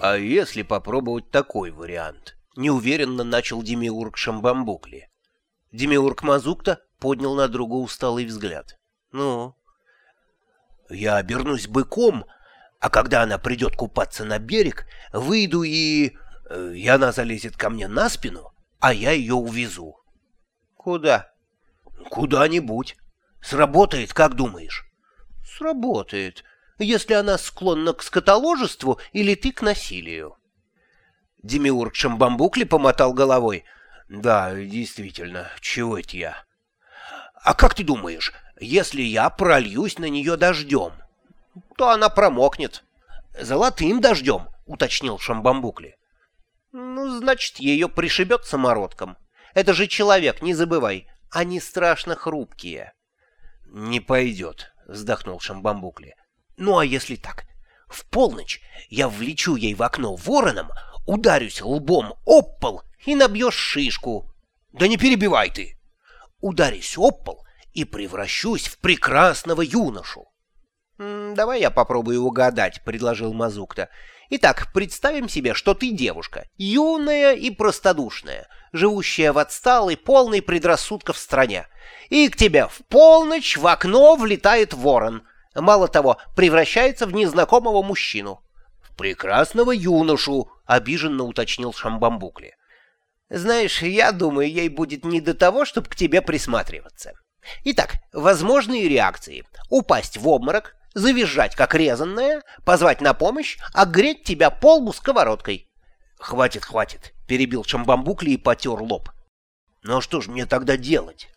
А если попробовать такой вариант? Неуверенно начал Демиург Шамбамбукли. Демиург Мазукта поднял на друга усталый взгляд. Ну? Я обернусь быком, а когда она придет купаться на берег, выйду и... Э, и она залезет ко мне на спину, а я ее увезу. Куда? Куда-нибудь. Сработает, как думаешь? Сработает если она склонна к скотоложеству или ты к насилию. Демиург Шамбамбукли помотал головой. «Да, действительно, чего это я?» «А как ты думаешь, если я прольюсь на нее дождем?» «То она промокнет». «Золотым дождем», — уточнил Шамбамбукли. «Ну, значит, ее пришибет самородком. Это же человек, не забывай, они страшно хрупкие». «Не пойдет», — вздохнул Шамбамбукли. Ну а если так? В полночь я влечу ей в окно вороном, ударюсь лбом об пол и набьешь шишку. Да не перебивай ты! Ударюсь об пол и превращусь в прекрасного юношу. «Давай я попробую угадать», — предложил Мазукта. «Итак, представим себе, что ты девушка, юная и простодушная, живущая в отсталой, полной предрассудков стране. И к тебе в полночь в окно влетает ворон мало того, превращается в незнакомого мужчину. «В прекрасного юношу», — обиженно уточнил Шамбамбукли. «Знаешь, я думаю, ей будет не до того, чтобы к тебе присматриваться. Итак, возможные реакции. Упасть в обморок, завизжать как резанная, позвать на помощь, огреть тебя полбу сковородкой». «Хватит, хватит», — перебил Шамбамбукли и потер лоб. «Ну а что ж мне тогда делать?»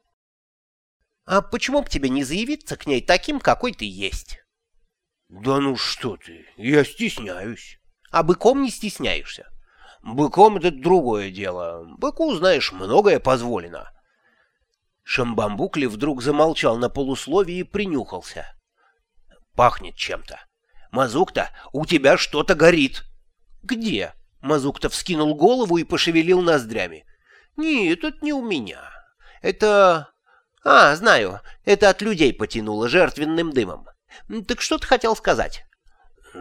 А почему бы тебе не заявиться к ней таким, какой ты есть? — Да ну что ты, я стесняюсь. — А быком не стесняешься? — Быком это другое дело. Быку, знаешь, многое позволено. Шамбамбукли вдруг замолчал на полусловии и принюхался. — Пахнет чем-то. — Мазукта, у тебя что-то горит. — Где? — Мазукта вскинул голову и пошевелил ноздрями. — Нет, это не у меня. Это... «А, знаю, это от людей потянуло жертвенным дымом. Так что ты хотел сказать?»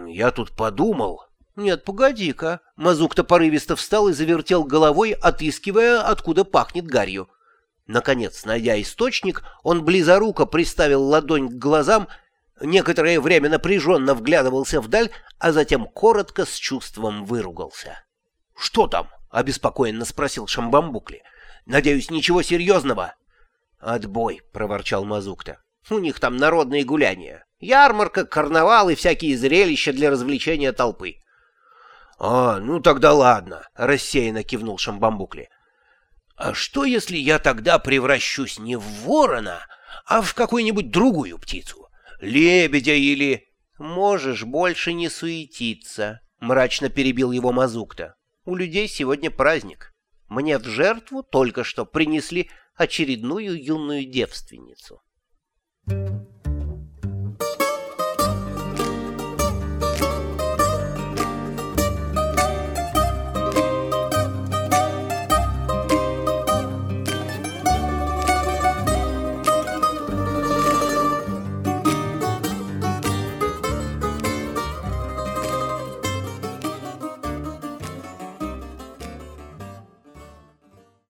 «Я тут подумал». «Нет, погоди-ка». Мазук-то порывисто встал и завертел головой, отыскивая, откуда пахнет гарью. Наконец, найдя источник, он близоруко приставил ладонь к глазам, некоторое время напряженно вглядывался вдаль, а затем коротко с чувством выругался. «Что там?» — обеспокоенно спросил Шамбамбукли. «Надеюсь, ничего серьезного?» «Отбой!» — проворчал Мазукта. «У них там народные гуляния. Ярмарка, карнавал и всякие зрелища для развлечения толпы». «А, ну тогда ладно», — рассеянно кивнул Шамбамбукли. «А что, если я тогда превращусь не в ворона, а в какую-нибудь другую птицу? Лебедя или...» «Можешь больше не суетиться», — мрачно перебил его Мазукта. «У людей сегодня праздник». Мне в жертву только что принесли очередную юную девственницу. Thank you.